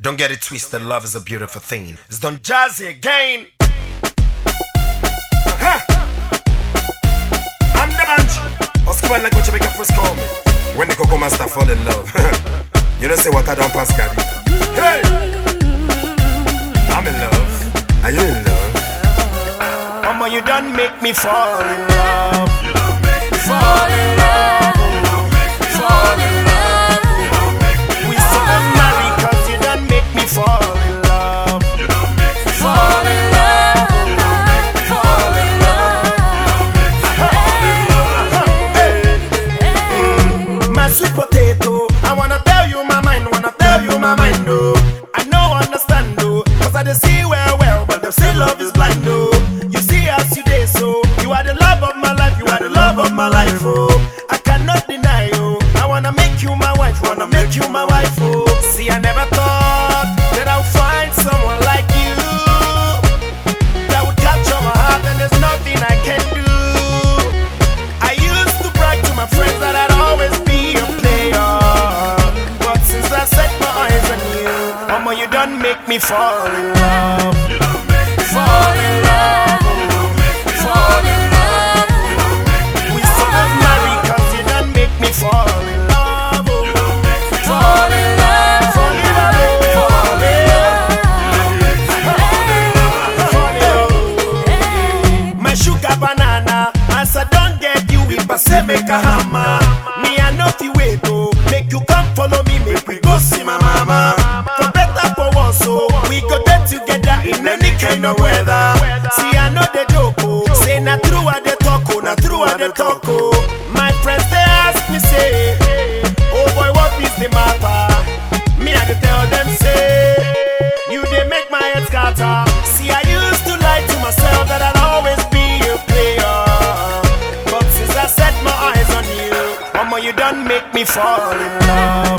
Don't get it twisted, love is a beautiful thing. It's Don Jazzy again. I'm the bunch. Oscar like what you make a first call me. When the Koko Master fall in love. you don't say what I don't pass, Gabby. Hey! I'm in love. Are you in love? Mama, you done make me fall in love. Just see well, well, but they say love is blind, oh. You see us today, day, so you are the love of my life, you are the love of my life, oh. Make me fall in love. Fall in love. Fall in love. We make me fall in love. Fall in love. Fall in love. Fall. My sugar banana, as I don't get you, say make a hammer, kind of weather. See I know the joke oh, say na true I the talk oh, na true I the talk oh. My friends they ask me say, oh boy what is the matter? Me I dey tell them say, you they make my head scatter. See I used to lie to myself that I'd always be a player. But since I set my eyes on you, mama, you done make me fall in love.